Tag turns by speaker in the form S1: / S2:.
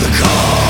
S1: the call.